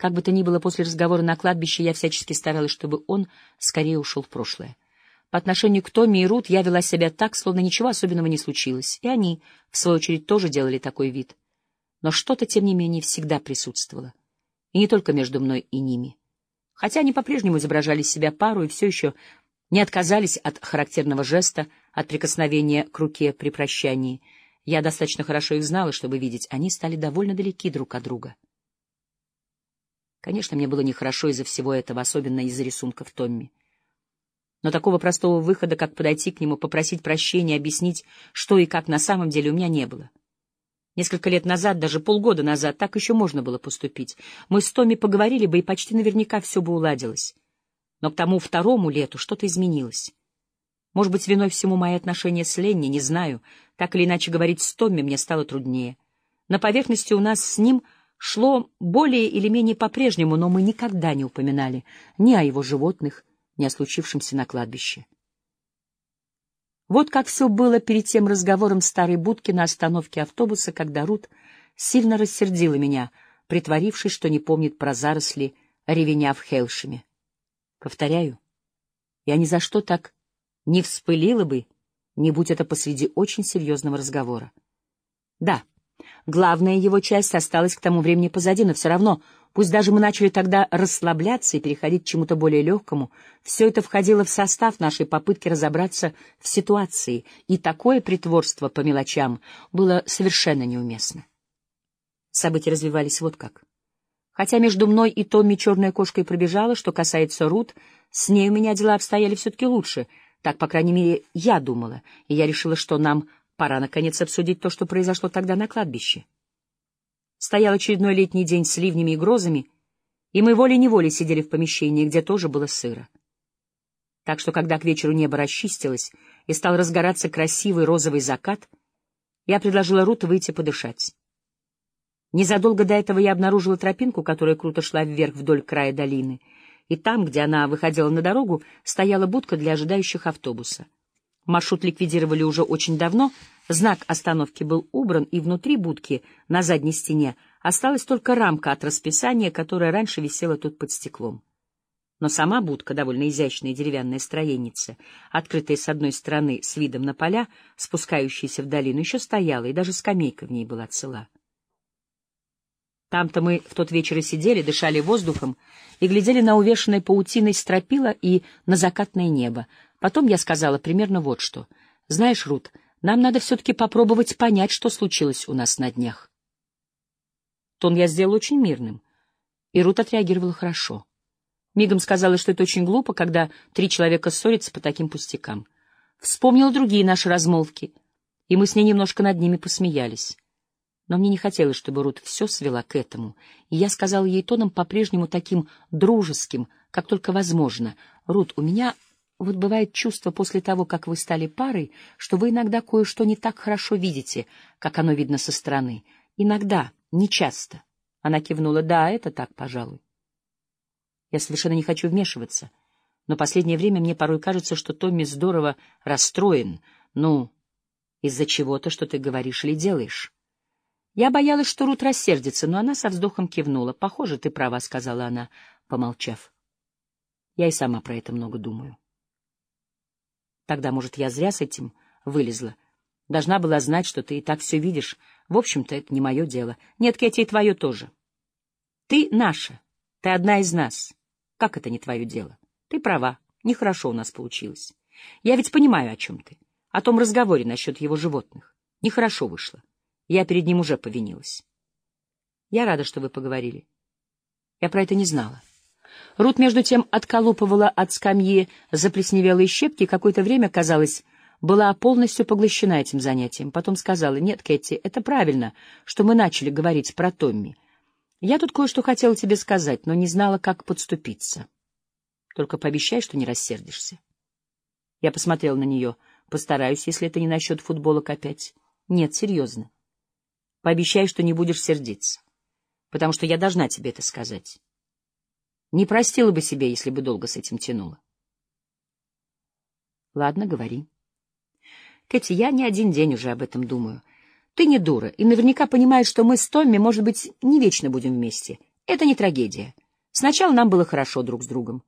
Как бы то ни было, после разговора на кладбище я всячески старалась, чтобы он скорее ушел в прошлое. По отношению к Томми и Рут я вела себя так, словно ничего особенного не случилось, и они, в свою очередь, тоже делали такой вид. Но что-то, тем не менее, всегда присутствовало. И не только между мной и ними. Хотя они по-прежнему изображали себя пару и все еще не отказались от характерного жеста, от прикосновения к руке при прощании. Я достаточно хорошо их знала, чтобы видеть, они стали довольно далеки друг от друга. Конечно, мне было нехорошо из-за всего этого, особенно из-за рисунков Томми. Но такого простого выхода, как подойти к нему, попросить прощения, объяснить, что и как на самом деле, у меня не было. Несколько лет назад, даже полгода назад, так еще можно было поступить. Мы с Томми поговорили бы, и почти наверняка все бы уладилось. Но к тому второму лету что-то изменилось. Может быть, виной всему мои отношения с Ленни, не знаю. Так или иначе говорить с Томми мне стало труднее. На поверхности у нас с ним шло более или менее по-прежнему, но мы никогда не упоминали ни о его животных, ни о случившемся на кладбище. Вот как все было перед тем разговором в старой будке на остановке автобуса, когда Рут сильно рассердила меня, притворившись, что не помнит про заросли ревеня в Хелшеме. Повторяю, я ни за что так не вспылила бы, не будь это посреди очень серьезного разговора. Да, главная его часть осталась к тому времени позади, но все равно — Пусть даже мы начали тогда расслабляться и переходить к чему-то более легкому, все это входило в состав нашей попытки разобраться в ситуации, и такое притворство по мелочам было совершенно неуместно. События развивались вот как. Хотя между мной и Томми черная кошка и пробежала, что касается Рут, с ней у меня дела обстояли все-таки лучше, так, по крайней мере, я думала, и я решила, что нам пора наконец обсудить то, что произошло тогда на кладбище. Стоял очередной летний день с ливнями и грозами, и мы волей-неволей сидели в помещении, где тоже было сыро. Так что, когда к вечеру небо расчистилось и стал разгораться красивый розовый закат, я предложила Рут выйти подышать. Незадолго до этого я обнаружила тропинку, которая круто шла вверх вдоль края долины, и там, где она выходила на дорогу, стояла будка для ожидающих автобуса. Маршрут ликвидировали уже очень давно, знак остановки был убран, и внутри будки, на задней стене, осталась только рамка от расписания, которая раньше висела тут под стеклом. Но сама будка, довольно изящная деревянная строенница, открытая с одной стороны с видом на поля, спускающиеся в долину, еще стояла, и даже скамейка в ней была цела. Там-то мы в тот вечер и сидели, дышали воздухом и глядели на увешанное паутиной стропила и на закатное небо, Потом я сказала примерно вот что. «Знаешь, Рут, нам надо все-таки попробовать понять, что случилось у нас на днях». Тон я сделал очень мирным, и Рут отреагировала хорошо. Мигом сказала, что это очень глупо, когда три человека ссорятся по таким пустякам. Вспомнила другие наши размолвки, и мы с ней немножко над ними посмеялись. Но мне не хотелось, чтобы Рут все свела к этому, и я сказала ей тоном по-прежнему таким дружеским, как только возможно. «Рут, у меня вот бывает чувство после того, как вы стали парой, что вы иногда кое-что не так хорошо видите, как оно видно со стороны. Иногда, не часто. Она кивнула. Да, это так, пожалуй. Я совершенно не хочу вмешиваться, но последнее время мне порой кажется, что Томми здорово расстроен. Ну, из-за чего-то, что ты говоришь или делаешь. Я боялась, что Рут рассердится, но она со вздохом кивнула. Похоже, ты права, сказала она, помолчав. Я и сама про это много думаю. Тогда, может, я зря с этим вылезла. Должна была знать, что ты и так все видишь. В общем-то, это не мое дело. Нет, Кэти, и твое тоже. Ты наша. Ты одна из нас. Как это не твое дело? Ты права. Нехорошо у нас получилось. Я ведь понимаю, о чем ты. О том разговоре насчет его животных. Нехорошо вышло. Я перед ним уже повинилась. Я рада, что вы поговорили. Я про это не знала. Рут, между тем, отколупывала от скамьи заплесневелые щепки, какое-то время, казалось, была полностью поглощена этим занятием. Потом сказала, «Нет, Кэти, это правильно, что мы начали говорить про Томми. Я тут кое-что хотела тебе сказать, но не знала, как подступиться. Только пообещай, что не рассердишься». Я посмотрел на нее. «Постараюсь, если это не насчет футболок опять». «Нет, серьезно. Пообещай, что не будешь сердиться, потому что я должна тебе это сказать». Не простила бы себе, если бы долго с этим тянула. Ладно, говори. Кэти, я не один день уже об этом думаю. Ты не дура и наверняка понимаешь, что мы с Томми, может быть, не вечно будем вместе. Это не трагедия. Сначала нам было хорошо друг с другом.